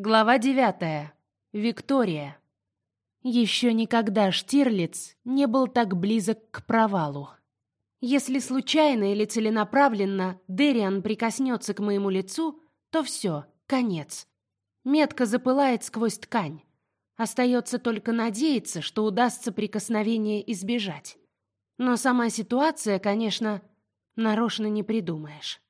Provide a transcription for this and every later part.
Глава девятая. Виктория. Еще никогда Штирлиц не был так близок к провалу. Если случайно или целенаправленно Дериан прикоснется к моему лицу, то все, конец. Метка запылает сквозь ткань. Остается только надеяться, что удастся прикосновение избежать. Но сама ситуация, конечно, нарочно не придумаешь.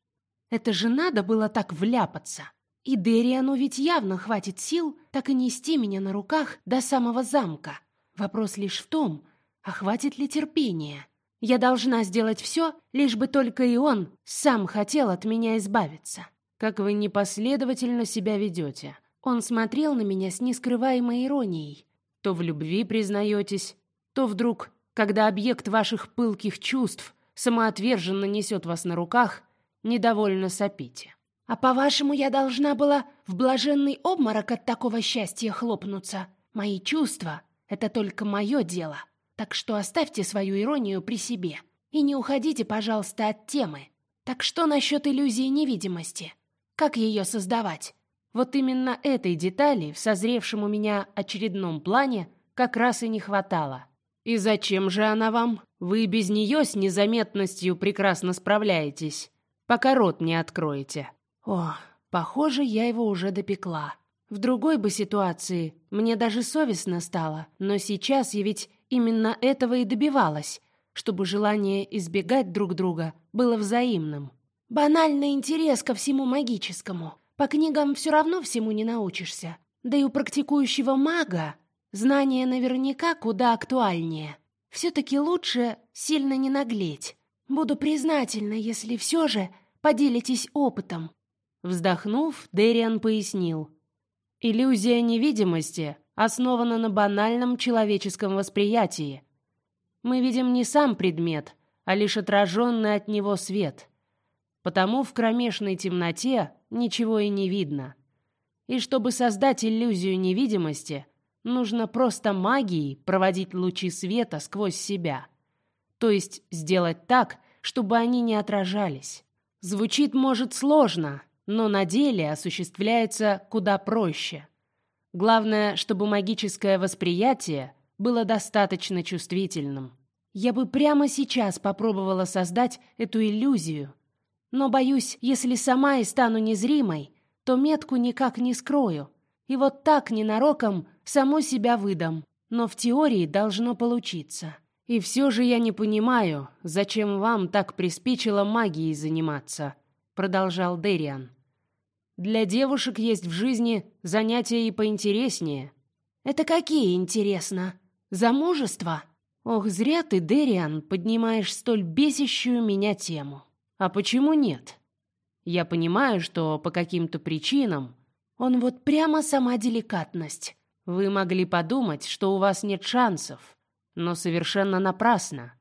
Это же надо было так вляпаться. И Дериану ведь явно хватит сил так и нести меня на руках до самого замка. Вопрос лишь в том, а хватит ли терпения. Я должна сделать все, лишь бы только и он сам хотел от меня избавиться. Как вы непоследовательно себя ведете. Он смотрел на меня с нескрываемой иронией. То в любви признаетесь, то вдруг, когда объект ваших пылких чувств самоотверженно несет вас на руках, недовольно сопите. А по-вашему, я должна была в блаженный обморок от такого счастья хлопнуться? Мои чувства — это только мое дело. Так что оставьте свою иронию при себе. И не уходите, пожалуйста, от темы. Так что насчет иллюзии невидимости? Как ее создавать? Вот именно этой детали в созревшем у меня очередном плане как раз и не хватало. И зачем же она вам? Вы без нее с незаметностью прекрасно справляетесь, пока рот не откроете. О, похоже, я его уже допекла. В другой бы ситуации мне даже совестно стало, но сейчас я ведь именно этого и добивалась, чтобы желание избегать друг друга было взаимным. Банальный интерес ко всему магическому. По книгам все равно всему не научишься. Да и у практикующего мага знания наверняка куда актуальнее. Все-таки лучше сильно не наглеть. Буду признательна, если все же поделитесь опытом. Вздохнув, Дэриан пояснил. Иллюзия невидимости основана на банальном человеческом восприятии. Мы видим не сам предмет, а лишь отраженный от него свет. Потому в кромешной темноте ничего и не видно. И чтобы создать иллюзию невидимости, нужно просто магией проводить лучи света сквозь себя. То есть сделать так, чтобы они не отражались. Звучит, может, сложно, но на деле осуществляется куда проще. Главное, чтобы магическое восприятие было достаточно чувствительным. Я бы прямо сейчас попробовала создать эту иллюзию, но боюсь, если сама и стану незримой, то метку никак не скрою, и вот так ненароком саму себя выдам. Но в теории должно получиться. И все же я не понимаю, зачем вам так приспичило магией заниматься, продолжал Дериан. Для девушек есть в жизни занятия и поинтереснее. Это какие, интересно? Замужество? Ох, зря ты, Дериан, поднимаешь столь бесящую меня тему. А почему нет? Я понимаю, что по каким-то причинам он вот прямо сама деликатность. Вы могли подумать, что у вас нет шансов, но совершенно напрасно.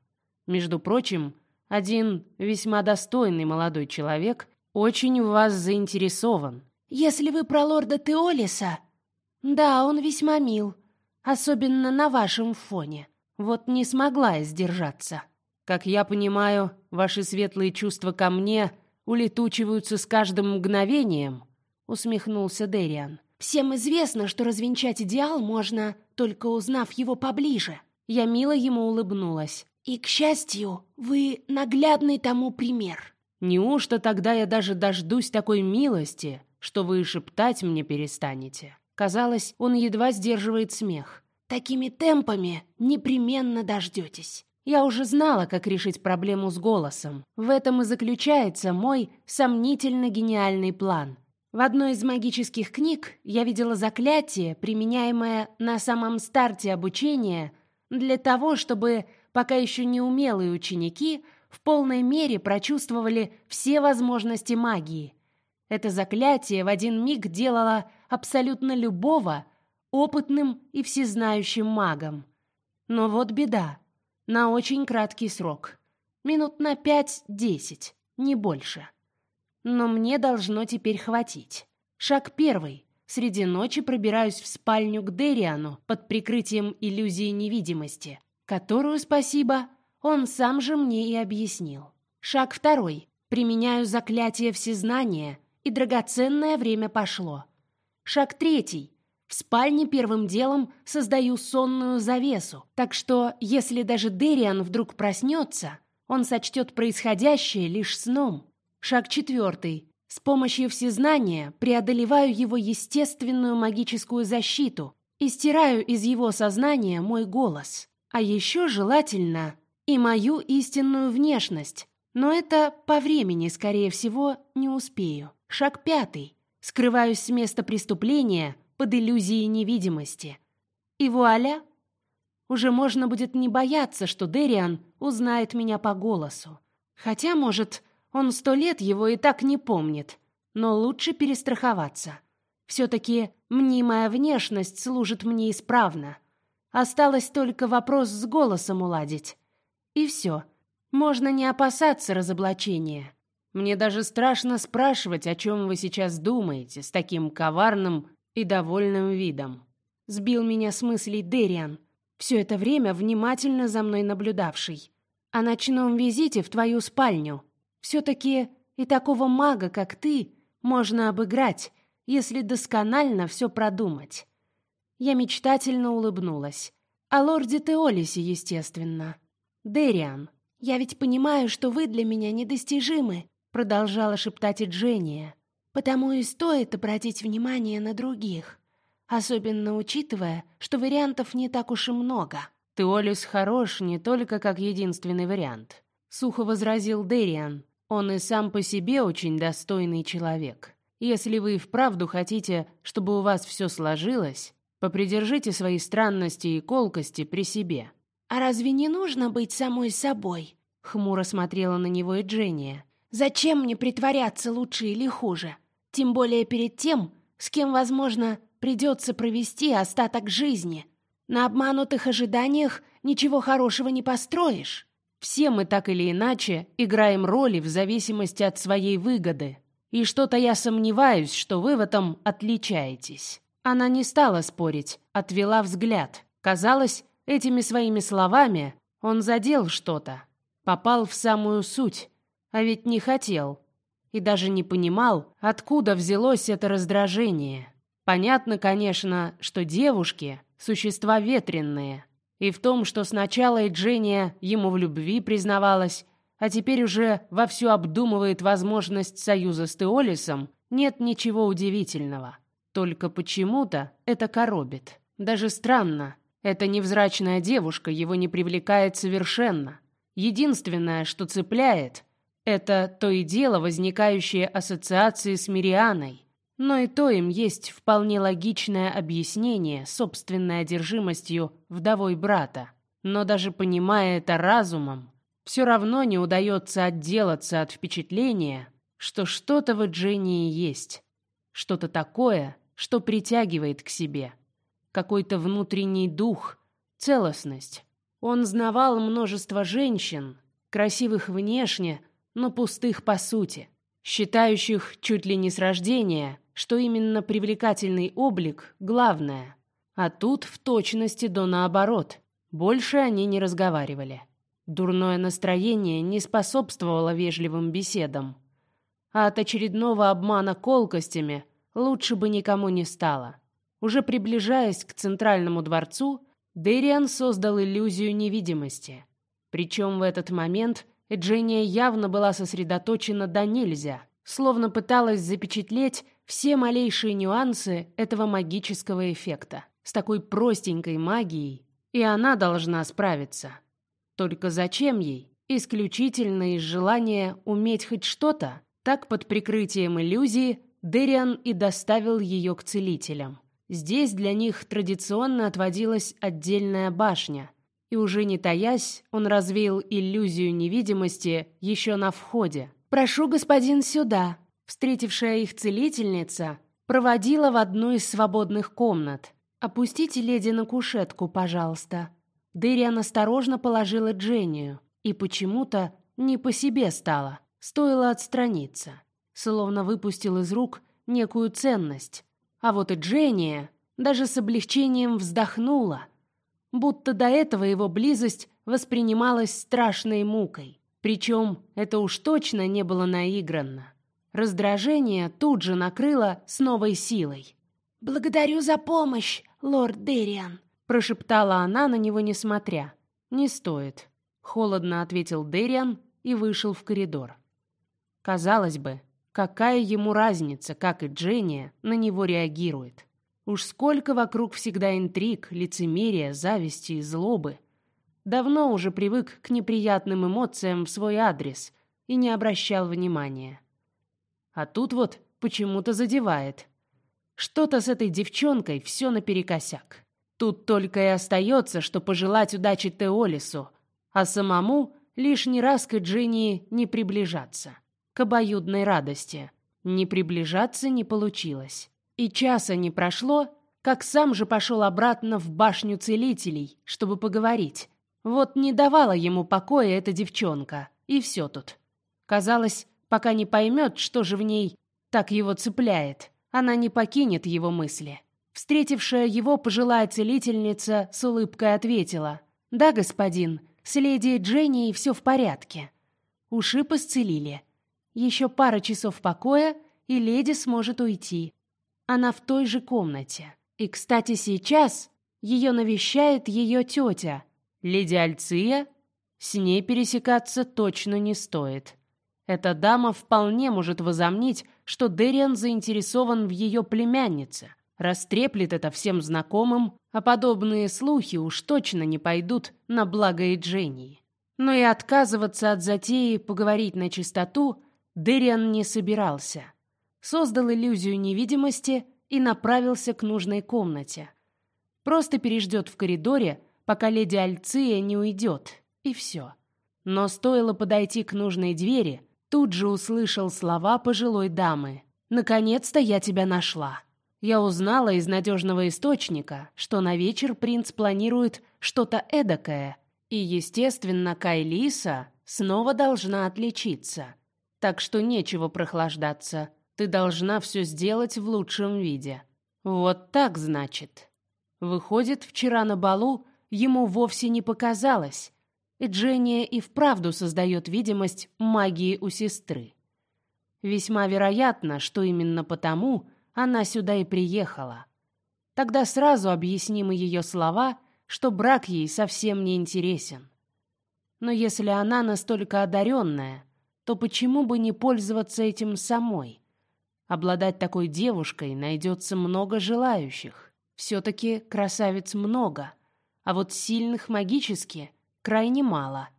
Между прочим, один весьма достойный молодой человек очень в вас заинтересован. Если вы про лорда Теолиса, да, он весьма мил, особенно на вашем фоне. Вот не смогла я сдержаться. Как я понимаю, ваши светлые чувства ко мне улетучиваются с каждым мгновением, усмехнулся Дериан. Всем известно, что развенчать идеал можно, только узнав его поближе. Я мило ему улыбнулась. И, к счастью, вы наглядный тому пример. Неужто тогда я даже дождусь такой милости, что вы шептать мне перестанете? Казалось, он едва сдерживает смех. Такими темпами непременно дождетесь. Я уже знала, как решить проблему с голосом. В этом и заключается мой сомнительно гениальный план. В одной из магических книг я видела заклятие, применяемое на самом старте обучения для того, чтобы пока еще не умелые ученики – в полной мере прочувствовали все возможности магии. Это заклятие в один миг делало абсолютно любого опытным и всезнающим магом. Но вот беда. На очень краткий срок. Минут на пять-десять, не больше. Но мне должно теперь хватить. Шаг первый. Среди ночи пробираюсь в спальню к Дериану под прикрытием иллюзии невидимости, которую, спасибо, он сам же мне и объяснил. Шаг второй. Применяю заклятие всезнания, и драгоценное время пошло. Шаг третий. В спальне первым делом создаю сонную завесу, так что, если даже Дериан вдруг проснется, он сочтет происходящее лишь сном. Шаг четвертый. С помощью всезнания преодолеваю его естественную магическую защиту и стираю из его сознания мой голос. А еще желательно и мою истинную внешность. Но это по времени, скорее всего, не успею. Шаг пятый. Скрываюсь с места преступления под иллюзией невидимости. И вуаля! Уже можно будет не бояться, что Дериан узнает меня по голосу. Хотя, может, он сто лет его и так не помнит. Но лучше перестраховаться. Все-таки мнимая внешность служит мне исправно. Осталось только вопрос с голосом уладить. И все. Можно не опасаться разоблачения. Мне даже страшно спрашивать, о чем вы сейчас думаете, с таким коварным и довольным видом. Сбил меня с мыслей Дериан, все это время внимательно за мной наблюдавший. О ночном визите в твою спальню. Все-таки и такого мага, как ты, можно обыграть, если досконально все продумать. Я мечтательно улыбнулась. О лорде Теолисе, естественно. Дериан, я ведь понимаю, что вы для меня недостижимы, продолжала шептать Эджения. Потому и стоит обратить внимание на других, особенно учитывая, что вариантов не так уж и много. Теолис хорош не только как единственный вариант, сухо возразил Дериан. Он и сам по себе очень достойный человек. Если вы вправду хотите, чтобы у вас все сложилось, попридержите свои странности и колкости при себе. А разве не нужно быть самой собой? Хмуро смотрела на него и Дженния. Зачем мне притворяться лучше или хуже? Тем более перед тем, с кем, возможно, придется провести остаток жизни. На обманутых ожиданиях ничего хорошего не построишь. Все мы так или иначе играем роли в зависимости от своей выгоды. И что-то я сомневаюсь, что вы в этом отличаетесь. Она не стала спорить, отвела взгляд. Казалось, этими своими словами он задел что-то, попал в самую суть, а ведь не хотел. И даже не понимал, откуда взялось это раздражение. Понятно, конечно, что девушки – существа ветренные. И в том, что сначала Эджения ему в любви признавалась, а теперь уже вовсю обдумывает возможность союза с Теолисом, нет ничего удивительного. Только почему-то это коробит. Даже странно, эта невзрачная девушка его не привлекает совершенно. Единственное, что цепляет, это то и дело возникающие ассоциации с Мирианой. Но и то им есть вполне логичное объяснение собственной одержимостью вдовой брата. Но даже понимая это разумом, все равно не удается отделаться от впечатления, что что-то в Дженнии есть, что-то такое, что притягивает к себе, какой-то внутренний дух, целостность. Он знавал множество женщин, красивых внешне, но пустых по сути, считающих чуть ли не с рождения, что именно привлекательный облик главное. А тут в точности до наоборот. Больше они не разговаривали. Дурное настроение не способствовало вежливым беседам. А от очередного обмана колкостями лучше бы никому не стало. Уже приближаясь к центральному дворцу, Дэриан создал иллюзию невидимости. Причем в этот момент Эджения явно была сосредоточена до нельзя, словно пыталась запечатлеть все малейшие нюансы этого магического эффекта. С такой простенькой магией и она должна справиться. Только зачем ей? Исключительно из желания уметь хоть что-то? Так под прикрытием иллюзии Дериан и доставил ее к целителям. Здесь для них традиционно отводилась отдельная башня, и уже не таясь, он развеял иллюзию невидимости еще на входе. «Прошу, господин, сюда!» Встретившая их целительница проводила в одну из свободных комнат. «Опустите леди на кушетку, пожалуйста», Дэриан осторожно положила Дженнию, и почему-то не по себе стало. Стоило отстраниться. Словно выпустил из рук некую ценность. А вот и Дженния даже с облегчением вздохнула. Будто до этого его близость воспринималась страшной мукой. Причем это уж точно не было наигранно. Раздражение тут же накрыло с новой силой. «Благодарю за помощь, лорд Дериан», — прошептала она на него, несмотря. «Не стоит», — холодно ответил Дериан и вышел в коридор. Казалось бы, какая ему разница, как и Дженни на него реагирует. Уж сколько вокруг всегда интриг, лицемерия, зависти и злобы. Давно уже привык к неприятным эмоциям в свой адрес и не обращал внимания. А тут вот почему-то задевает. Что-то с этой девчонкой все наперекосяк. Тут только и остается, что пожелать удачи Теолису, а самому лишний раз к Дженни не приближаться. К обоюдной радости. Не приближаться не получилось. И часа не прошло, как сам же пошел обратно в башню целителей, чтобы поговорить. Вот не давала ему покоя эта девчонка, и все тут. Казалось, пока не поймет, что же в ней так его цепляет, она не покинет его мысли. Встретившая его пожилая целительница с улыбкой ответила: "Да, господин, с леди Дженни все в порядке. Ушиб исцелили. Еще пара часов покоя, и леди сможет уйти. Она в той же комнате. И, кстати, сейчас ее навещает ее тетя, леди Альция. С ней пересекаться точно не стоит. Эта дама вполне может возомнить, что Дериан заинтересован в ее племяннице. Растреплет это всем знакомым, а подобные слухи уж точно не пойдут на благо Эджении. Но и отказываться от затеи поговорить на чистоту Дериан не собирался создал иллюзию невидимости и направился к нужной комнате. Просто переждет в коридоре, пока леди Альция не уйдет, и все. Но стоило подойти к нужной двери, тут же услышал слова пожилой дамы. «Наконец-то я тебя нашла». Я узнала из надежного источника, что на вечер принц планирует что-то эдакое, и, естественно, Кайлиса снова должна отличиться. Так что нечего прохлаждаться. Ты должна все сделать в лучшем виде. Вот так, значит. Выходит, вчера на балу ему вовсе не показалось. И Дженния и вправду создает видимость магии у сестры. Весьма вероятно, что именно потому она сюда и приехала. Тогда сразу объясним ее слова, что брак ей совсем не интересен. Но если она настолько одаренная, то почему бы не пользоваться этим самой? Обладать такой девушкой найдется много желающих. Все-таки красавиц много, а вот сильных магически крайне мало.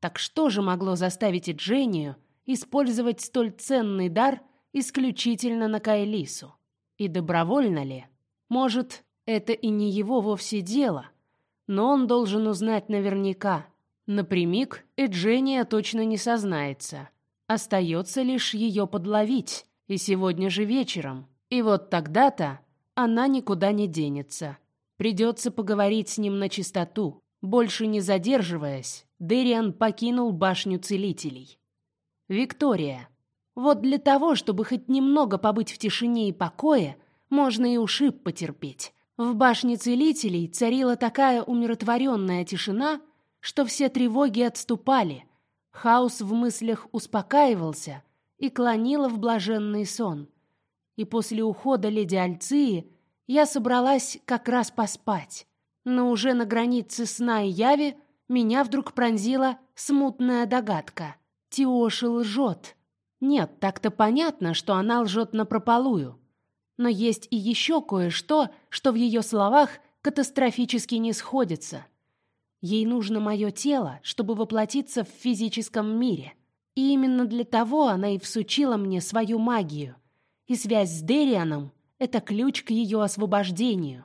Так что же могло заставить Дженнию использовать столь ценный дар исключительно на Кайлису? И добровольно ли? Может, это и не его вовсе дело, но он должен узнать наверняка. Напрямик Эджения точно не сознается. Остается лишь ее подловить и сегодня же вечером. И вот тогда-то она никуда не денется. Придется поговорить с ним на чистоту. Больше не задерживаясь, Дериан покинул башню целителей. Виктория. Вот для того, чтобы хоть немного побыть в тишине и покое, можно и ушиб потерпеть. В башне целителей царила такая умиротворенная тишина, что все тревоги отступали. Хаос в мыслях успокаивался, и клонила в блаженный сон. И после ухода леди Альции я собралась как раз поспать. Но уже на границе сна и яви меня вдруг пронзила смутная догадка. Тиоши лжет. Нет, так-то понятно, что она лжет напропалую. Но есть и еще кое-что, что в ее словах катастрофически не сходится. Ей нужно мое тело, чтобы воплотиться в физическом мире. И именно для того она и всучила мне свою магию. И связь с Дерианом — это ключ к ее освобождению.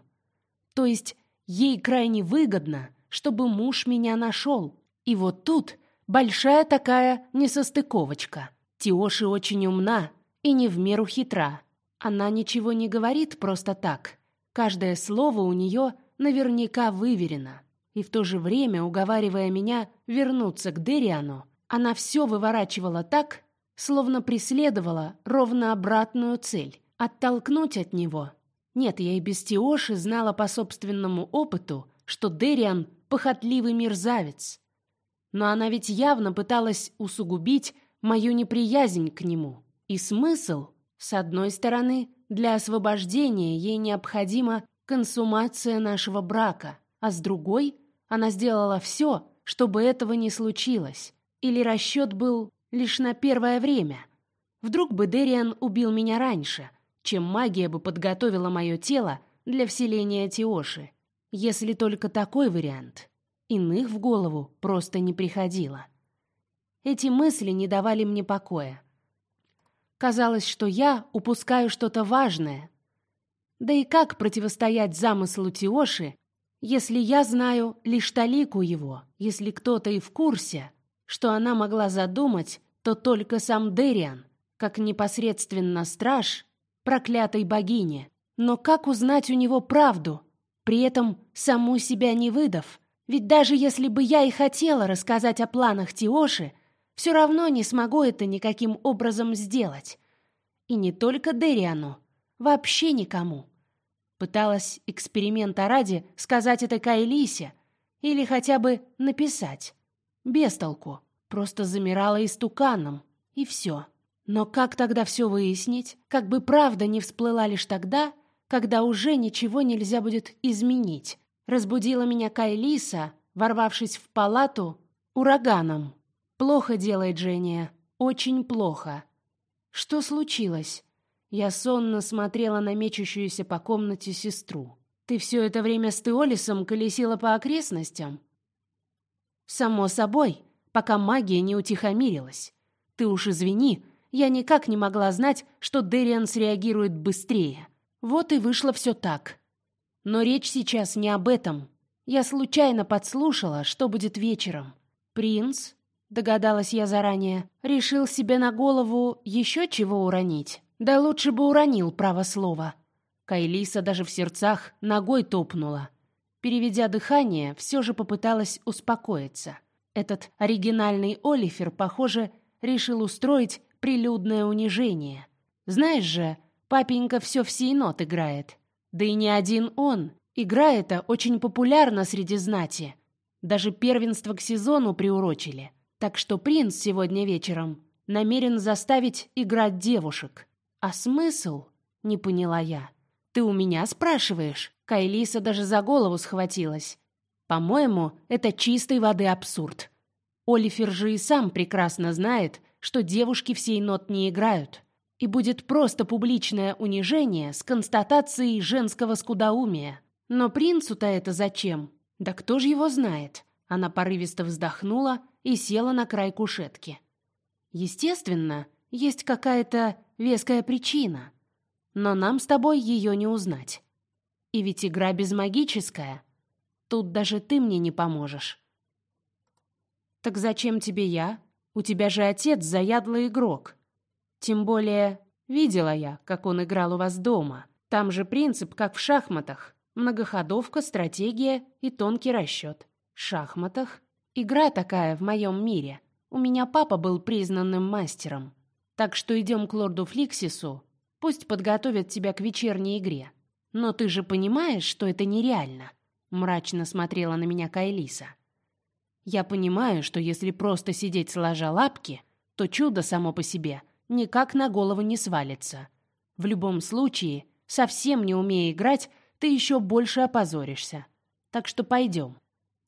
То есть ей крайне выгодно, чтобы муж меня нашел. И вот тут большая такая несостыковочка. Тиоши очень умна и не в меру хитра. Она ничего не говорит просто так. Каждое слово у нее наверняка выверено. И в то же время, уговаривая меня вернуться к Дериану, она все выворачивала так, словно преследовала ровно обратную цель — оттолкнуть от него. Нет, я и без Тиоши знала по собственному опыту, что Дериан — похотливый мерзавец. Но она ведь явно пыталась усугубить мою неприязнь к нему. И смысл, с одной стороны, для освобождения ей необходима консумация нашего брака, а с другой она сделала все, чтобы этого не случилось. Или расчет был лишь на первое время. Вдруг бы Дериан убил меня раньше, чем магия бы подготовила мое тело для вселения Тиоши. Если только такой вариант. Иных в голову просто не приходило. Эти мысли не давали мне покоя. Казалось, что я упускаю что-то важное. Да и как противостоять замыслу Тиоши, если я знаю лишь талику его, если кто-то и в курсе, что она могла задумать, то только сам Дериан, как непосредственно страж проклятой богини. Но как узнать у него правду, при этом саму себя не выдав? Ведь даже если бы я и хотела рассказать о планах Тиоши, все равно не смогу это никаким образом сделать. И не только Дериану, вообще никому. Пыталась эксперимента ради сказать это Кайлисе или хотя бы написать. Без толку. Просто замирала истуканом, и все. Но как тогда все выяснить? Как бы правда не всплыла лишь тогда, когда уже ничего нельзя будет изменить. Разбудила меня Кайлиса, ворвавшись в палату ураганом. Плохо делает Женя, очень плохо. Что случилось? Я сонно смотрела на мечущуюся по комнате сестру. Ты все это время с Теолисом колесила по окрестностям? Само собой, пока магия не утихомирилась. Ты уж извини, я никак не могла знать, что Дериан среагирует быстрее. Вот и вышло все так. Но речь сейчас не об этом. Я случайно подслушала, что будет вечером. Принц, догадалась я заранее, решил себе на голову еще чего уронить. Да лучше бы уронил право слова. Кайлиса даже в сердцах ногой топнула. Переведя дыхание, все же попыталась успокоиться. Этот оригинальный Олифер, похоже, решил устроить прилюдное унижение. Знаешь же, папенька все в сейнот играет. Да и не один он. Игра эта очень популярна среди знати. Даже первенство к сезону приурочили. Так что принц сегодня вечером намерен заставить играть девушек. А смысл? Не поняла я. Ты у меня спрашиваешь? Кайлиса даже за голову схватилась. По-моему, это чистой воды абсурд. Олифер же и сам прекрасно знает, что девушки всей нот не играют. И будет просто публичное унижение с констатацией женского скудоумия. Но принцу-то это зачем? Да кто же его знает? Она порывисто вздохнула и села на край кушетки. Естественно, есть какая-то веская причина, но нам с тобой ее не узнать. И ведь игра безмагическая. Тут даже ты мне не поможешь. Так зачем тебе я? У тебя же отец заядлый игрок. Тем более, видела я, как он играл у вас дома. Там же принцип, как в шахматах. Многоходовка, стратегия и тонкий расчет. В шахматах? Игра такая в моем мире. У меня папа был признанным мастером. Так что идем к лорду Фликсису. Пусть подготовят тебя к вечерней игре. Но ты же понимаешь, что это нереально. Мрачно смотрела на меня Кайлиса. Я понимаю, что если просто сидеть сложа лапки, то чудо само по себе никак на голову не свалится. В любом случае, совсем не умея играть, ты еще больше опозоришься. Так что пойдем.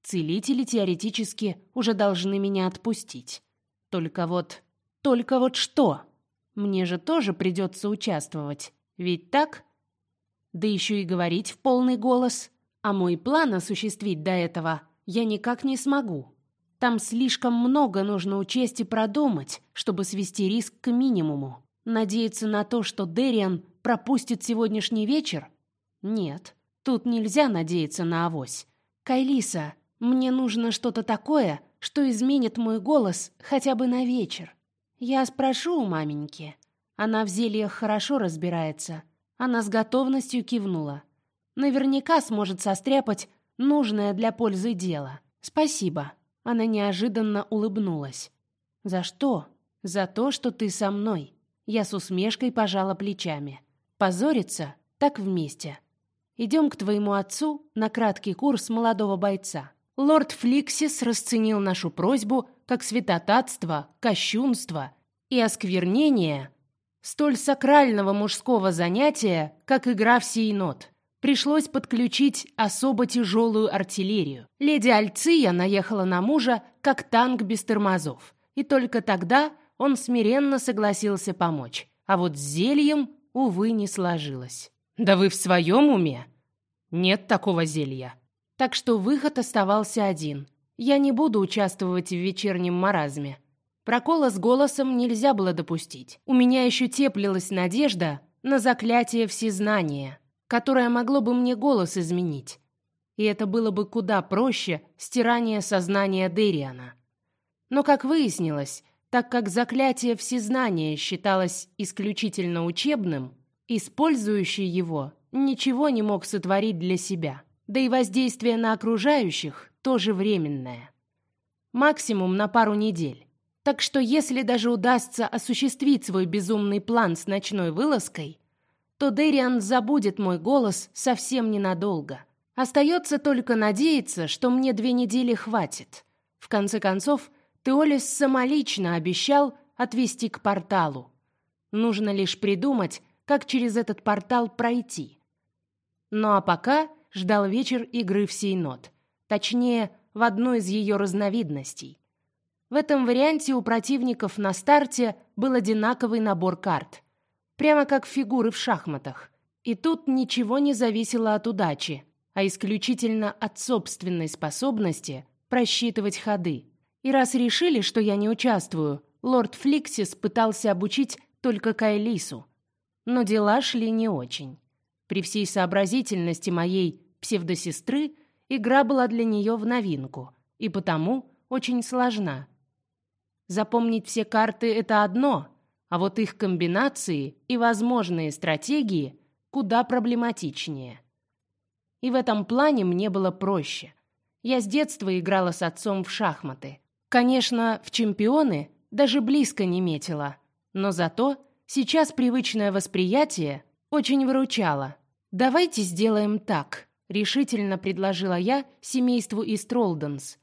Целители теоретически уже должны меня отпустить. Только вот... Только вот что? Мне же тоже придется участвовать. Ведь так? Да еще и говорить в полный голос. А мой план осуществить до этого я никак не смогу. Там слишком много нужно учесть и продумать, чтобы свести риск к минимуму. Надеяться на то, что Дериан пропустит сегодняшний вечер? Нет, тут нельзя надеяться на авось. Кайлиса, мне нужно что-то такое, что изменит мой голос хотя бы на вечер. Я спрошу у маменьки. Она в зельях хорошо разбирается. Она с готовностью кивнула. Наверняка сможет состряпать нужное для пользы дело. Спасибо. Она неожиданно улыбнулась. За что? За то, что ты со мной. Я с усмешкой пожала плечами. Позориться? Так вместе. Идем к твоему отцу на краткий курс молодого бойца. Лорд Фликсис расценил нашу просьбу как святотатство, кощунство и осквернение столь сакрального мужского занятия, как игра в сейнот. Пришлось подключить особо тяжелую артиллерию. Леди Альция наехала на мужа, как танк без тормозов. И только тогда он смиренно согласился помочь. А вот с зельем, увы, не сложилось. «Да вы в своем уме? Нет такого зелья». Так что выход оставался один. Я не буду участвовать в вечернем маразме. Прокола с голосом нельзя было допустить. У меня еще теплилась надежда на заклятие всезнания, которое могло бы мне голос изменить. И это было бы куда проще стирания сознания Дериана. Но, как выяснилось, так как заклятие всезнания считалось исключительно учебным, использующий его ничего не мог сотворить для себя. Да и воздействие на окружающих тоже временное. Максимум на пару недель. Так что если даже удастся осуществить свой безумный план с ночной вылазкой, то Дэриан забудет мой голос совсем ненадолго. Остается только надеяться, что мне две недели хватит. В конце концов, Теолис самолично обещал отвести к порталу. Нужно лишь придумать, как через этот портал пройти. Ну а пока ждал вечер игры в Сейнот. Точнее, в одной из ее разновидностей. В этом варианте у противников на старте был одинаковый набор карт, прямо как фигуры в шахматах. И тут ничего не зависело от удачи, а исключительно от собственной способности просчитывать ходы. И раз решили, что я не участвую, лорд Фликсис пытался обучить только Кайлису. Но дела шли не очень. При всей сообразительности моей псевдосестры игра была для нее в новинку, и потому очень сложна. Запомнить все карты это одно, а вот их комбинации и возможные стратегии куда проблематичнее. И в этом плане мне было проще. Я с детства играла с отцом в шахматы. Конечно, в чемпионы даже близко не метила, но зато сейчас привычное восприятие очень выручало. Давайте сделаем так, решительно предложила я семейству Истролденс.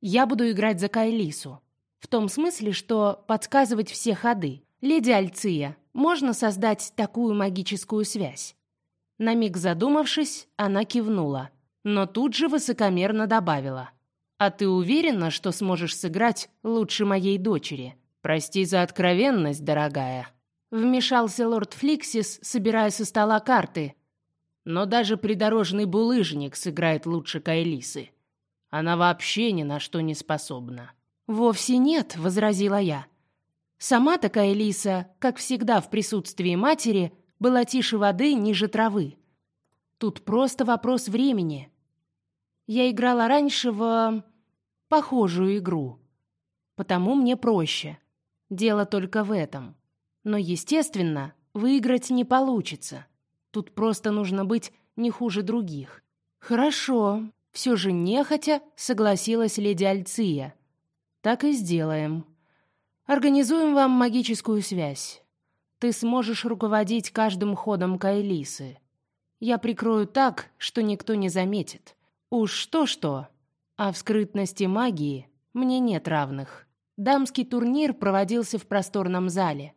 Я буду играть за Кайлису. В том смысле, что подсказывать все ходы. Леди Альция, можно создать такую магическую связь? На миг задумавшись, она кивнула, но тут же высокомерно добавила: "А ты уверена, что сможешь сыграть лучше моей дочери? Прости за откровенность, дорогая". Вмешался лорд Фликсис, собирая со стола карты. Но даже придорожный булыжник сыграет лучше Кайлисы. Она вообще ни на что не способна. «Вовсе нет», — возразила я. Сама такая Лиса, как всегда в присутствии матери, была тише воды, ниже травы. Тут просто вопрос времени. Я играла раньше в похожую игру, потому мне проще. Дело только в этом. Но, естественно, выиграть не получится. Тут просто нужно быть не хуже других. Хорошо, все же нехотя согласилась леди Альция. Так и сделаем. Организуем вам магическую связь. Ты сможешь руководить каждым ходом Кайлисы. Я прикрою так, что никто не заметит. Уж что-что, а в скрытности магии мне нет равных. Дамский турнир проводился в просторном зале.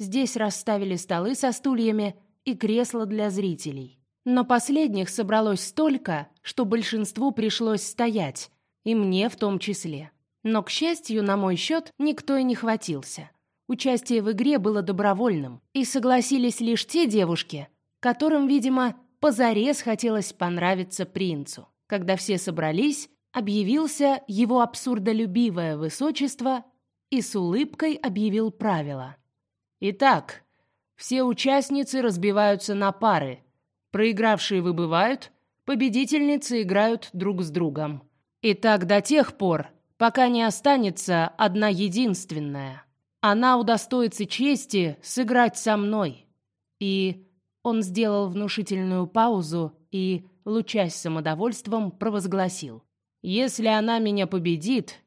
Здесь расставили столы со стульями и кресла для зрителей. Но последних собралось столько, что большинству пришлось стоять, и мне в том числе. Но, к счастью, на мой счет никто и не хватился. Участие в игре было добровольным, и согласились лишь те девушки, которым, видимо, позарез хотелось понравиться принцу. Когда все собрались, объявился его абсурдолюбивое высочество и с улыбкой объявил правила. Итак, все участницы разбиваются на пары. Проигравшие выбывают, победительницы играют друг с другом. И так до тех пор, пока не останется одна единственная. Она удостоится чести сыграть со мной. И он сделал внушительную паузу и, лучась самодовольством, провозгласил: "Если она меня победит,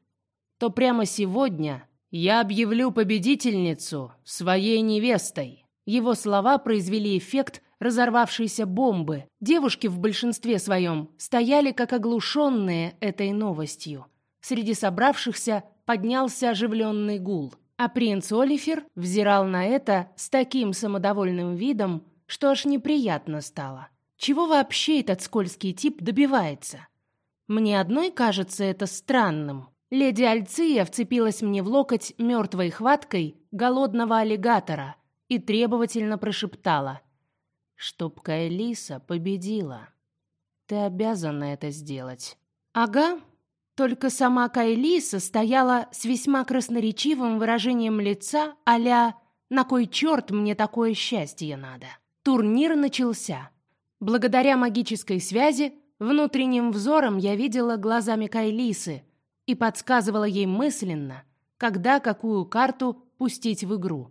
то прямо сегодня я объявлю победительницу своей невестой". Его слова произвели эффект разорвавшейся бомбы. Девушки в большинстве своем стояли как оглушенные этой новостью. Среди собравшихся поднялся оживленный гул. А принц Олифер взирал на это с таким самодовольным видом, что аж неприятно стало. Чего вообще этот скользкий тип добивается? Мне одной кажется это странным. Леди Альция вцепилась мне в локоть мертвой хваткой голодного аллигатора и требовательно прошептала: "Чтоб Кайлиса победила, ты обязана это сделать". Ага. Только сама Кайлиса стояла с весьма красноречивым выражением лица, аля «На кой черт мне такое счастье надо?». Турнир начался. Благодаря магической связи внутренним взором я видела глазами Кайлисы и подсказывала ей мысленно, когда какую карту пустить в игру.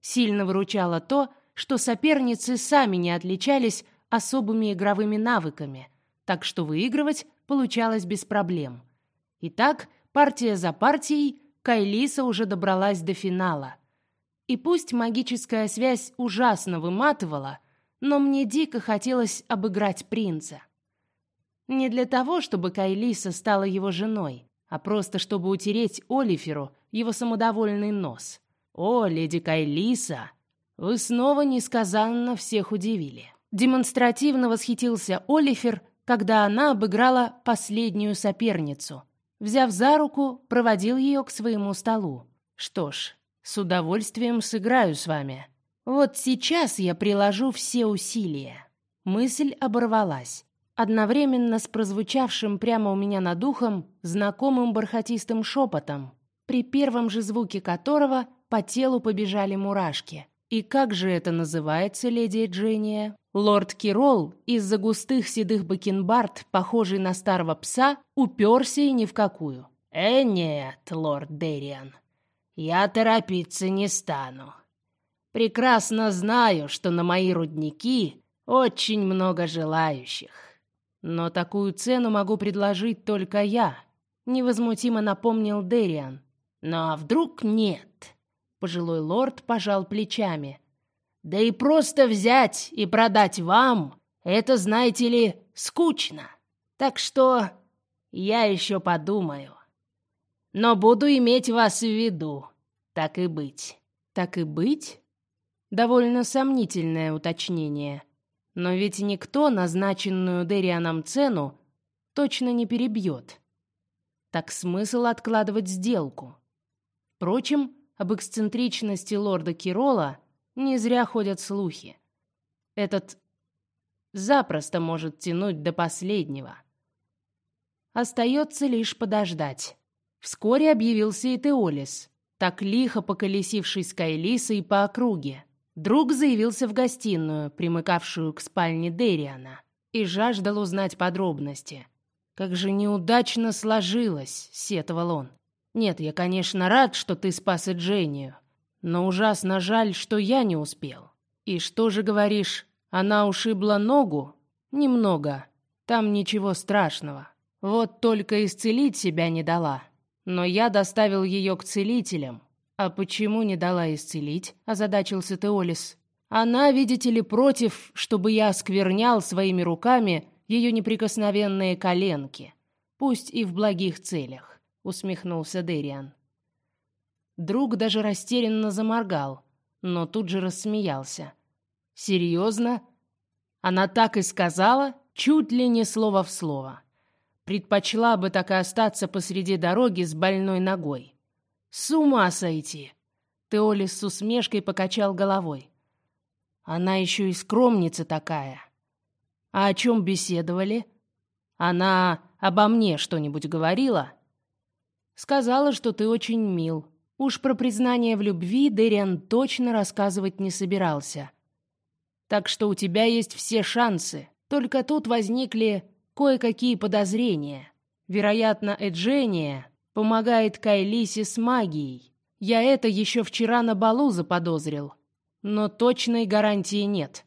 Сильно выручало то, что соперницы сами не отличались особыми игровыми навыками, так что выигрывать получалось без проблем. Итак, партия за партией Кайлиса уже добралась до финала. И пусть магическая связь ужасно выматывала, но мне дико хотелось обыграть принца. Не для того, чтобы Кайлиса стала его женой, а просто чтобы утереть Олиферу его самодовольный нос. О, леди Кайлиса, вы снова несказанно всех удивили. Демонстративно восхитился Олифер, когда она обыграла последнюю соперницу. Взяв за руку, проводил ее к своему столу. Что ж, с удовольствием сыграю с вами. Вот сейчас я приложу все усилия. Мысль оборвалась одновременно с прозвучавшим прямо у меня над ухом знакомым бархатистым шепотом, при первом же звуке которого по телу побежали мурашки. И как же это называется, леди Дженния? Лорд Кирол из-за густых седых бакенбард, похожий на старого пса, уперся и ни в какую. «Э, нет, лорд Дериан, я торопиться не стану. Прекрасно знаю, что на мои рудники очень много желающих. Но такую цену могу предложить только я, невозмутимо напомнил Дериан. Ну а вдруг нет? Пожилой лорд пожал плечами. Да и просто взять и продать вам это, знаете ли, скучно. Так что я еще подумаю. Но буду иметь вас в виду. Так и быть. Так и быть? Довольно сомнительное уточнение. Но ведь никто назначенную Дерианом цену точно не перебьет. Так смысл откладывать сделку. Впрочем, об эксцентричности лорда Кирола не зря ходят слухи. Этот запросто может тянуть до последнего. Остается лишь подождать. Вскоре объявился и Теолис, так лихо поколесивший с Кайлисой по округе. Друг заявился в гостиную, примыкавшую к спальне Дериана, и жаждал узнать подробности. Как же неудачно сложилось, сетовал он. Нет, я, конечно, рад, что ты спас Эджению, но ужасно жаль, что я не успел. И что же говоришь, она ушибла ногу? Немного. Там ничего страшного. Вот только исцелить себя не дала. Но я доставил ее к целителям. «А почему не дала исцелить?» – озадачился Теолис. «Она, видите ли, против, чтобы я осквернял своими руками ее неприкосновенные коленки, пусть и в благих целях», – усмехнулся Дериан. Друг даже растерянно заморгал, но тут же рассмеялся. «Серьезно? Она так и сказала, чуть ли не слово в слово. Предпочла бы так и остаться посреди дороги с больной ногой». С ума сойти. Теолис с усмешкой покачал головой. Она еще и скромница такая. А о чем беседовали? Она обо мне что-нибудь говорила? Сказала, что ты очень мил. Уж про признание в любви Дэриан точно рассказывать не собирался. Так что у тебя есть все шансы. Только тут возникли кое-какие подозрения. Вероятно, Эджения Помогает Кайлисе с магией. Я это еще вчера на балу заподозрил. Но точной гарантии нет.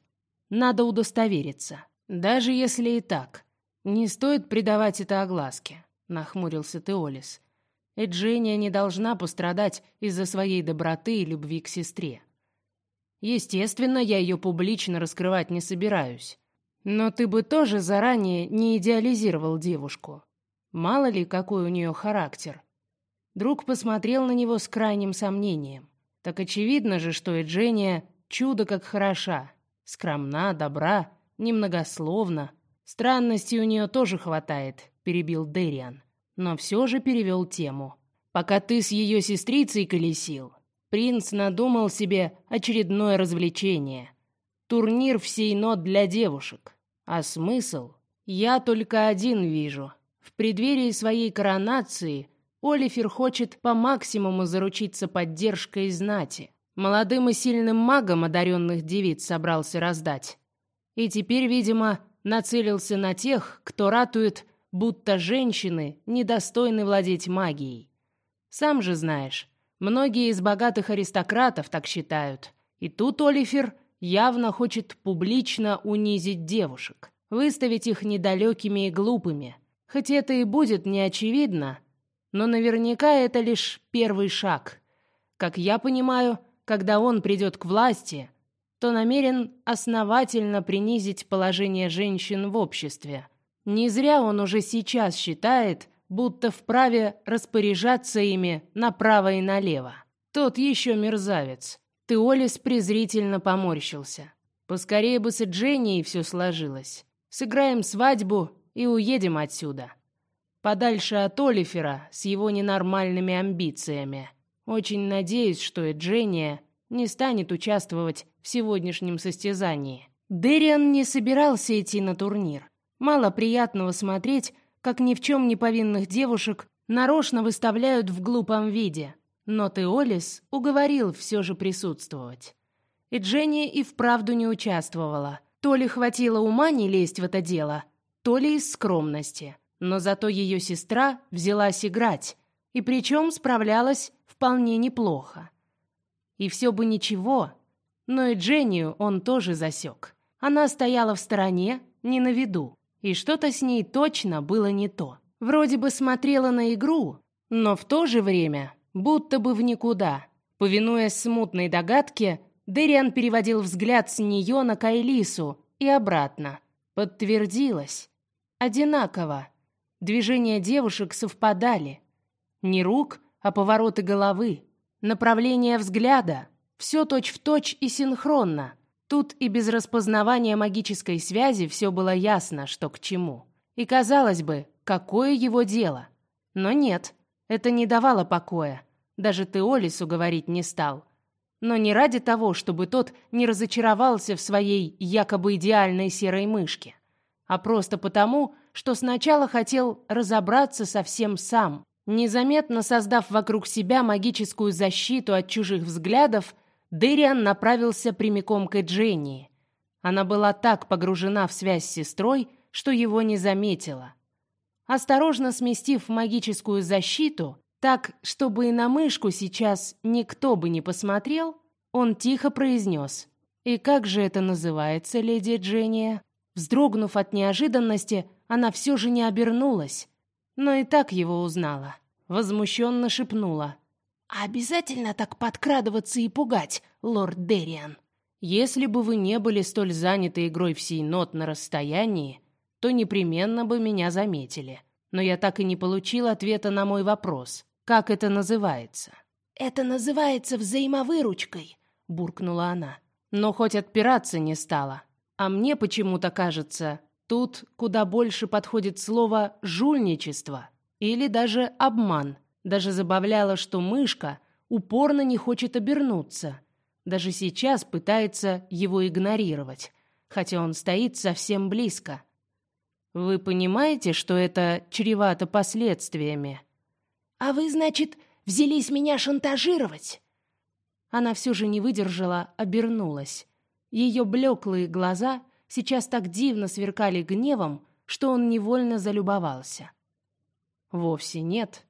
Надо удостовериться. Даже если и так. Не стоит придавать это огласке, нахмурился Теолис. Эджения не должна пострадать из-за своей доброты и любви к сестре. Естественно, я ее публично раскрывать не собираюсь. Но ты бы тоже заранее не идеализировал девушку. Мало ли, какой у нее характер. Друг посмотрел на него с крайним сомнением. Так очевидно же, что Эджения чудо как хороша. Скромна, добра, немногословна. Странностей у нее тоже хватает, перебил Дериан. Но все же перевел тему. Пока ты с ее сестрицей колесил, принц надумал себе очередное развлечение. Турнир всей нот для девушек. А смысл? Я только один вижу. В преддверии своей коронации Олифер хочет по максимуму заручиться поддержкой знати. Молодым и сильным магам одаренных девиц собрался раздать. И теперь, видимо, нацелился на тех, кто ратует, будто женщины недостойны владеть магией. Сам же знаешь, многие из богатых аристократов так считают. И тут Олифер явно хочет публично унизить девушек, выставить их недалекими и глупыми. Хоть это и будет неочевидно, но наверняка это лишь первый шаг. Как я понимаю, когда он придет к власти, то намерен основательно принизить положение женщин в обществе. Не зря он уже сейчас считает, будто вправе распоряжаться ими направо и налево. Тот еще мерзавец. Теолис презрительно поморщился. Поскорее бы с Дженнией все сложилось. Сыграем свадьбу и уедем отсюда подальше от Олифера с его ненормальными амбициями. Очень надеюсь, что Эджения не станет участвовать в сегодняшнем состязании. Дэриан не собирался идти на турнир. Мало приятного смотреть, как ни в чем не повинных девушек нарочно выставляют в глупом виде. Но Теолис уговорил все же присутствовать. Эджения и вправду не участвовала. То ли хватило ума не лезть в это дело, то ли из скромности. Но зато ее сестра взялась играть, и причем справлялась вполне неплохо. И все бы ничего, но и Дженнию он тоже засек. Она стояла в стороне, не на виду, и что-то с ней точно было не то. Вроде бы смотрела на игру, но в то же время будто бы в никуда. Повинуясь смутной догадке, Дэриан переводил взгляд с нее на Кайлису и обратно. Подтвердилось. Одинаково. Движения девушек совпадали. Не рук, а повороты головы, направление взгляда. Все точь-в-точь и синхронно. Тут и без распознавания магической связи все было ясно, что к чему. И казалось бы, какое его дело? Но нет, это не давало покоя. Даже Теолису говорить не стал. Но не ради того, чтобы тот не разочаровался в своей якобы идеальной серой мышке, а просто потому, что сначала хотел разобраться совсем сам. Незаметно создав вокруг себя магическую защиту от чужих взглядов, Дэриан направился прямиком к Эджении. Она была так погружена в связь с сестрой, что его не заметила. Осторожно сместив магическую защиту, так, чтобы и на мышку сейчас никто бы не посмотрел, он тихо произнес. «И как же это называется, леди Дженния?» Вздрогнув от неожиданности, она все же не обернулась, но и так его узнала. Возмущенно шепнула. «Обязательно так подкрадываться и пугать, лорд Дериан?» «Если бы вы не были столь заняты игрой в сей нот на расстоянии, то непременно бы меня заметили. Но я так и не получил ответа на мой вопрос. Как это называется?» «Это называется взаимовыручкой», — буркнула она. Но хоть отпираться не стала. А мне почему-то кажется, Тут куда больше подходит слово «жульничество» или даже «обман». Даже забавляло, что мышка упорно не хочет обернуться. Даже сейчас пытается его игнорировать, хотя он стоит совсем близко. Вы понимаете, что это чревато последствиями? А вы, значит, взялись меня шантажировать? Она все же не выдержала, обернулась. Ее блеклые глаза сейчас так дивно сверкали гневом, что он невольно залюбовался. Вовсе нет,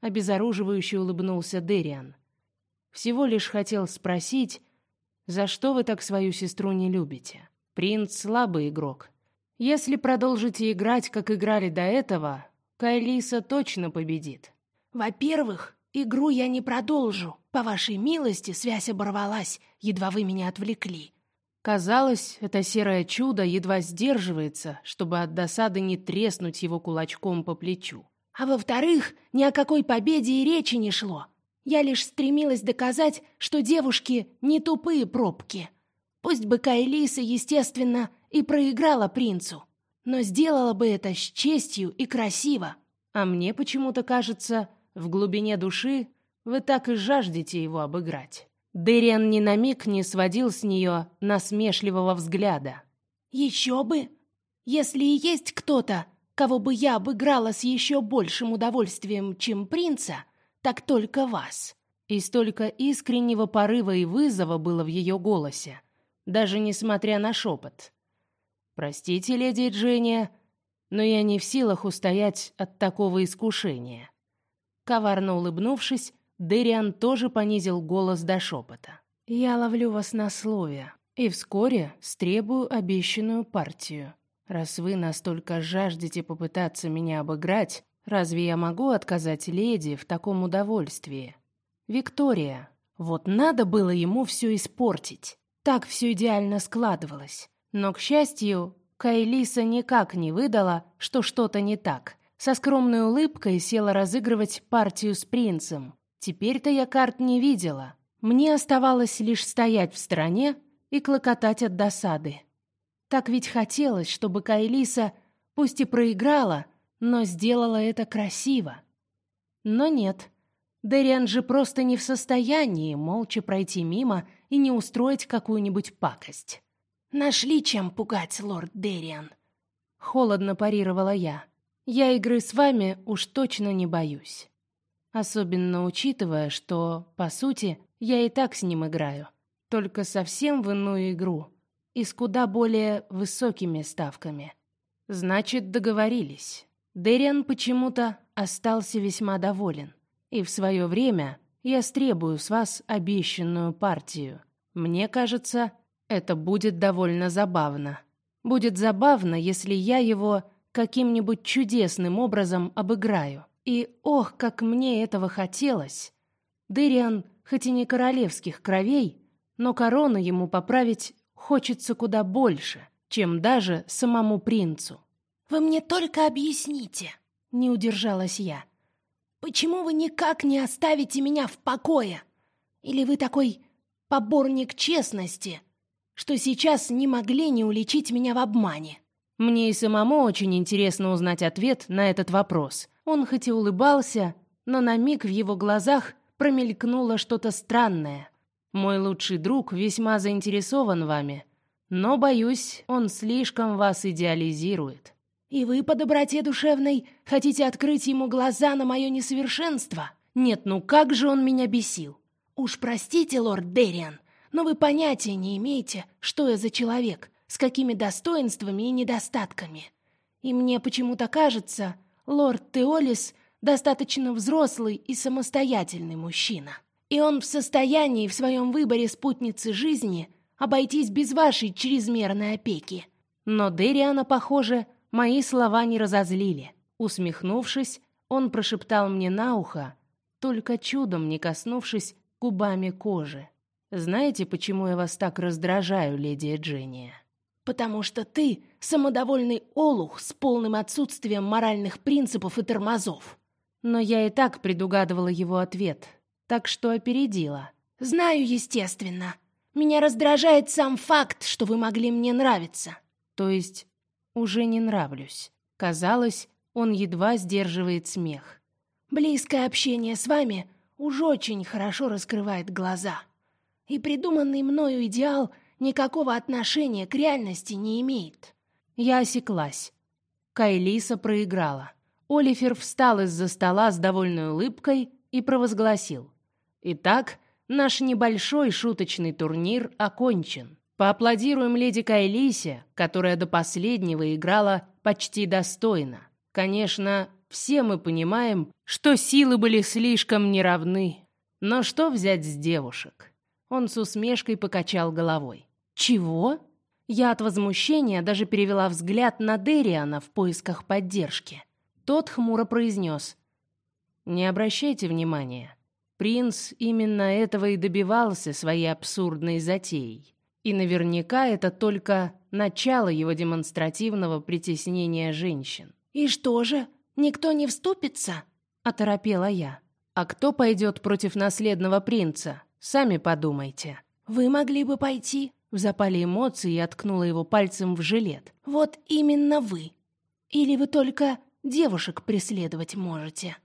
обезоруживающе улыбнулся Дериан. Всего лишь хотел спросить, за что вы так свою сестру не любите? Принц слабый игрок. Если продолжите играть, как играли до этого, Кайлиса точно победит. Во-первых, игру я не продолжу. По вашей милости связь оборвалась, едва вы меня отвлекли. Казалось, это серое чудо едва сдерживается, чтобы от досады не треснуть его кулачком по плечу. А во-вторых, ни о какой победе и речи не шло. Я лишь стремилась доказать, что девушки не тупые пробки. Пусть бы Кайлиса, естественно, и проиграла принцу, но сделала бы это с честью и красиво. А мне почему-то кажется, в глубине души вы так и жаждете его обыграть. Дэриан ни на миг не сводил с нее насмешливого взгляда. «Еще бы! Если и есть кто-то, кого бы я обыграла с еще большим удовольствием, чем принца, так только вас». И столько искреннего порыва и вызова было в ее голосе, даже несмотря на шепот. «Простите, леди Дженния, но я не в силах устоять от такого искушения». Коварно улыбнувшись, Дэриан тоже понизил голос до шепота. «Я ловлю вас на слове и вскоре стребую обещанную партию. Раз вы настолько жаждете попытаться меня обыграть, разве я могу отказать леди в таком удовольствии? Виктория, вот надо было ему все испортить. Так все идеально складывалось. Но, к счастью, Кайлиса никак не выдала, что что-то не так. Со скромной улыбкой села разыгрывать партию с принцем, Теперь-то я карт не видела. Мне оставалось лишь стоять в стороне и клокотать от досады. Так ведь хотелось, чтобы Кайлиса, пусть и проиграла, но сделала это красиво. Но нет. Дэриан же просто не в состоянии молча пройти мимо и не устроить какую-нибудь пакость. «Нашли чем пугать, лорд Дэриан», — холодно парировала я. «Я игры с вами уж точно не боюсь». Особенно учитывая, что, по сути, я и так с ним играю, только совсем в иную игру и с куда более высокими ставками. Значит, договорились. Дэриан почему-то остался весьма доволен. И в свое время я стребую с вас обещанную партию. Мне кажется, это будет довольно забавно. Будет забавно, если я его каким-нибудь чудесным образом обыграю. И ох, как мне этого хотелось! Дэриан, хоть и не королевских кровей, но корону ему поправить хочется куда больше, чем даже самому принцу. «Вы мне только объясните», — не удержалась я. «Почему вы никак не оставите меня в покое? Или вы такой поборник честности, что сейчас не могли не уличить меня в обмане?» Мне и самому очень интересно узнать ответ на этот вопрос — он хоть и улыбался, но на миг в его глазах промелькнуло что-то странное. Мой лучший друг весьма заинтересован вами, но, боюсь, он слишком вас идеализирует. И вы по доброте душевной хотите открыть ему глаза на мое несовершенство? Нет, ну как же он меня бесил! Уж простите, лорд Дериан, но вы понятия не имеете, что я за человек, с какими достоинствами и недостатками. И мне почему-то кажется, Лорд Теолис достаточно взрослый и самостоятельный мужчина. И он в состоянии в своем выборе спутницы жизни обойтись без вашей чрезмерной опеки. Но Дериана, похоже, мои слова не разозлили. Усмехнувшись, он прошептал мне на ухо, только чудом не коснувшись губами кожи. «Знаете, почему я вас так раздражаю, леди Дженния?» Потому что ты самодовольный олух с полным отсутствием моральных принципов и тормозов. Но я и так предугадывала его ответ, так что опередила. Знаю, естественно. Меня раздражает сам факт, что вы могли мне нравиться. То есть уже не нравлюсь. Казалось, он едва сдерживает смех. Близкое общение с вами уж очень хорошо раскрывает глаза. И придуманный мною идеал — никакого отношения к реальности не имеет. Я осеклась. Кайлиса проиграла. Олифер встал из-за стола с довольной улыбкой и провозгласил. «Итак, наш небольшой шуточный турнир окончен. Поаплодируем леди Кайлисе, которая до последнего играла почти достойно. Конечно, все мы понимаем, что силы были слишком неравны. Но что взять с девушек?» Он с усмешкой покачал головой. «Чего?» Я от возмущения даже перевела взгляд на Дериана в поисках поддержки. Тот хмуро произнес. «Не обращайте внимания. Принц именно этого и добивался своей абсурдной затеей. И наверняка это только начало его демонстративного притеснения женщин. «И что же? никто не вступится?» — оторопела я. «А кто пойдет против наследного принца? Сами подумайте». «Вы могли бы пойти?» В запале эмоций я ткнула его пальцем в жилет. «Вот именно вы. Или вы только девушек преследовать можете?»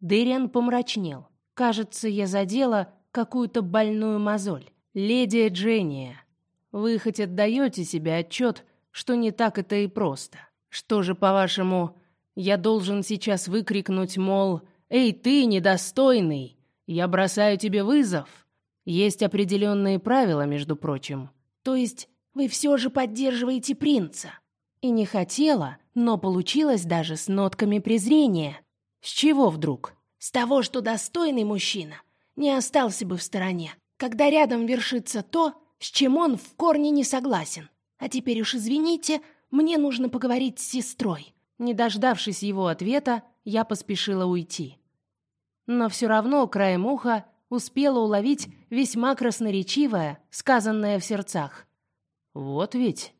Дэриан помрачнел. Кажется, я задела какую-то больную мозоль. Леди Дженния, вы хоть отдаете себе отчет, что не так это и просто? Что же, по-вашему, я должен сейчас выкрикнуть, мол, «Эй, ты, недостойный! Я бросаю тебе вызов!» Есть определенные правила, между прочим. То есть вы все же поддерживаете принца? И не хотела, но получилось даже с нотками презрения. С чего вдруг? С того, что достойный мужчина не остался бы в стороне, когда рядом вершится то, с чем он в корне не согласен. А теперь уж извините, мне нужно поговорить с сестрой. Не дождавшись его ответа, я поспешила уйти. Но все равно краем уха успела уловить весьма красноречивое, сказанное в сердцах. «Вот ведь...»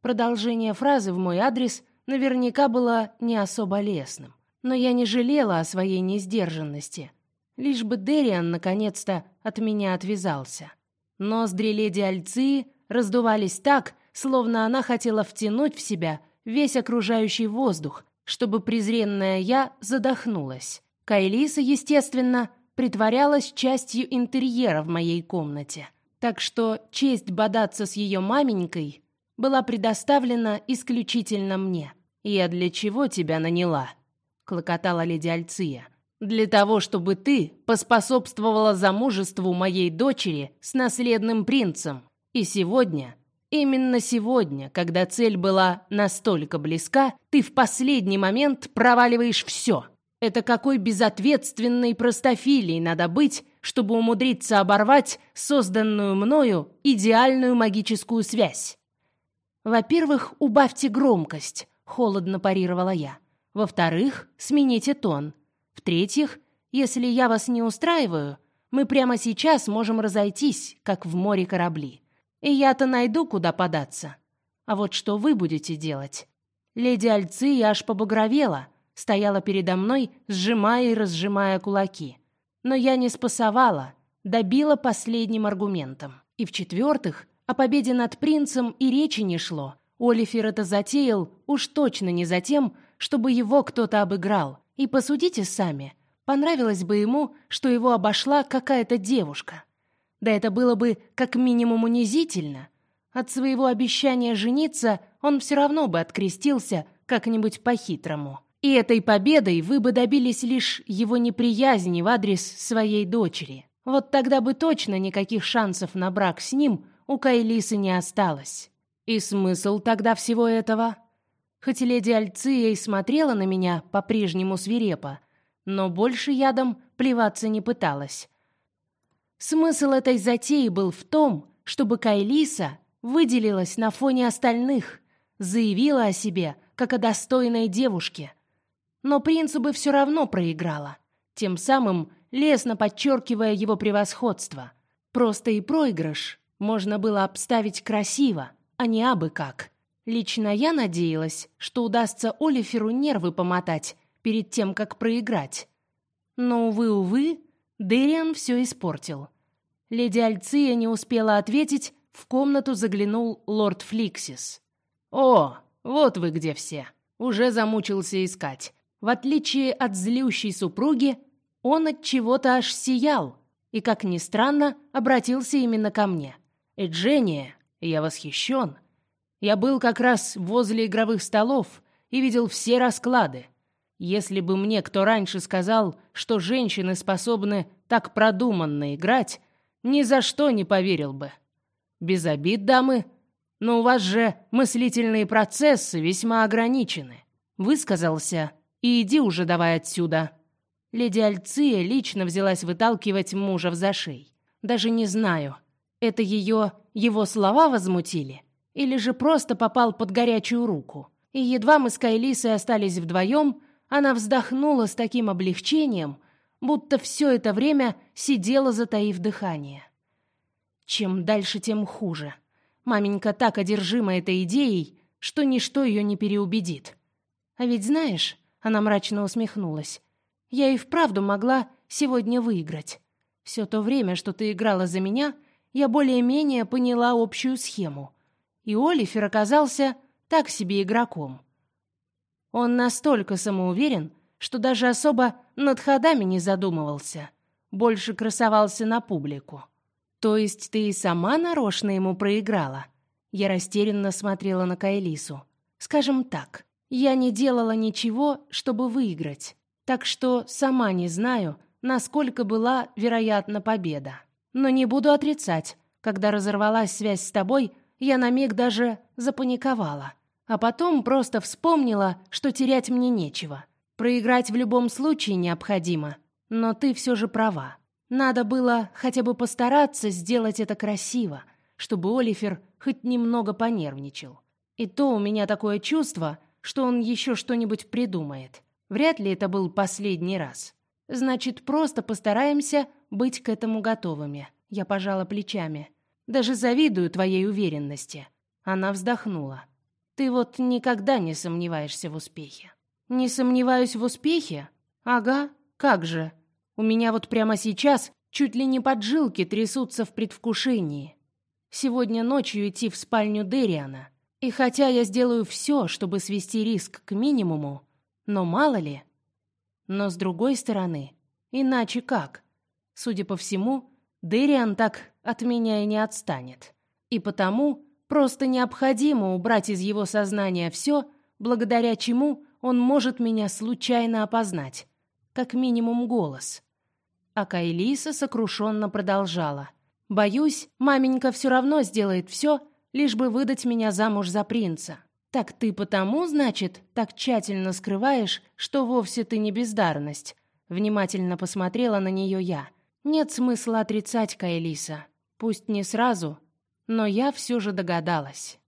Продолжение фразы в мой адрес наверняка было не особо лестным, но я не жалела о своей несдержанности. Лишь бы Дериан наконец-то от меня отвязался. Ноздри леди Альции раздувались так, словно она хотела втянуть в себя весь окружающий воздух, чтобы презренная я задохнулась. Кайлиса, естественно, притворялась частью интерьера в моей комнате, так что честь бодаться с ее маменькой была предоставлена исключительно мне. «Я для чего тебя наняла?» — клокотала леди Альция. «Для того, чтобы ты поспособствовала замужеству моей дочери с наследным принцем. И сегодня Именно сегодня, когда цель была настолько близка, ты в последний момент проваливаешь все. Это какой безответственной простофилией надо быть, чтобы умудриться оборвать созданную мною идеальную магическую связь. Во-первых, убавьте громкость, холодно парировала я. Во-вторых, смените тон. В-третьих, если я вас не устраиваю, мы прямо сейчас можем разойтись, как в море корабли. И я-то найду, куда податься. А вот что вы будете делать? Леди Альци аж побагровела, стояла передо мной, сжимая и разжимая кулаки. Но я не спасовала, добила последним аргументом. И в-четвертых, о победе над принцем и речи не шло. Олифер это затеял уж точно не за тем, чтобы его кто-то обыграл. И посудите сами, понравилось бы ему, что его обошла какая-то девушка. Да это было бы как минимум унизительно. От своего обещания жениться он все равно бы открестился как-нибудь по-хитрому. И этой победой вы бы добились лишь его неприязни в адрес своей дочери. Вот тогда бы точно никаких шансов на брак с ним у Кайлисы не осталось. И смысл тогда всего этого? Хоть леди Альция и смотрела на меня по-прежнему свирепо, но больше ядом плеваться не пыталась. Смысл этой затеи был в том, чтобы Кайлиса выделилась на фоне остальных, заявила о себе как о достойной девушке. Но принцу бы все равно проиграла, тем самым лестно подчеркивая его превосходство. Просто и проигрыш можно было обставить красиво, а не абы как. Лично я надеялась, что удастся Олиферу нервы помотать перед тем, как проиграть. Но, увы-увы, Дэриан все испортил. Леди Альция не успела ответить, в комнату заглянул лорд Фликсис. «О, вот вы где все!» Уже замучился искать. В отличие от злющей супруги, он от чего-то аж сиял и, как ни странно, обратился именно ко мне. «Эджения, я восхищен. Я был как раз возле игровых столов и видел все расклады. Если бы мне кто раньше сказал, что женщины способны так продуманно играть, ни за что не поверил бы. Без обид, дамы, но у вас же мыслительные процессы весьма ограничены. Высказался, и иди уже давай отсюда. Леди Альция лично взялась выталкивать мужа в зашей. Даже не знаю, это ее его слова возмутили или же просто попал под горячую руку. И едва мы с Кайлисой остались вдвоем, она вздохнула с таким облегчением, будто все это время сидела, затаив дыхание. Чем дальше, тем хуже. Маменька так одержима этой идеей, что ничто ее не переубедит. А ведь знаешь, Она мрачно усмехнулась. Я и вправду могла сегодня выиграть. Все то время, что ты играла за меня, я более-менее поняла общую схему. И Олифер оказался так себе игроком. Он настолько самоуверен, что даже особо над ходами не задумывался. Больше красовался на публику. То есть ты и сама нарочно ему проиграла? Я растерянно смотрела на Кайлису. Скажем так, я не делала ничего, чтобы выиграть. Так что сама не знаю, насколько была вероятна победа. Но не буду отрицать, когда разорвалась связь с тобой, я на миг даже запаниковала. А потом просто вспомнила, что терять мне нечего. Проиграть в любом случае необходимо. Но ты все же права. Надо было хотя бы постараться сделать это красиво, чтобы Олифер хоть немного понервничал. И то у меня такое чувство, что он еще что-нибудь придумает. Вряд ли это был последний раз. Значит, просто постараемся быть к этому готовыми. Я пожала плечами. Даже завидую твоей уверенности. Она вздохнула. Ты вот никогда не сомневаешься в успехе. Не сомневаюсь в успехе? Ага, как же? У меня вот прямо сейчас чуть ли не поджилки трясутся в предвкушении. Сегодня ночью идти в спальню Дериана. И хотя я сделаю все, чтобы свести риск к минимуму, но мало ли. Но с другой стороны, иначе как? Судя по всему, Дериан так от меня и не отстанет. И потому просто необходимо убрать из его сознания все, благодаря чему он может меня случайно опознать, как минимум голос. А Кайлиса сокрушенно продолжала. «Боюсь, маменька все равно сделает все, лишь бы выдать меня замуж за принца. Так ты потому, значит, так тщательно скрываешь, что вовсе ты не бездарность. Внимательно посмотрела на нее я. Нет смысла отрицать Кайлиса. Пусть не сразу, но я все же догадалась.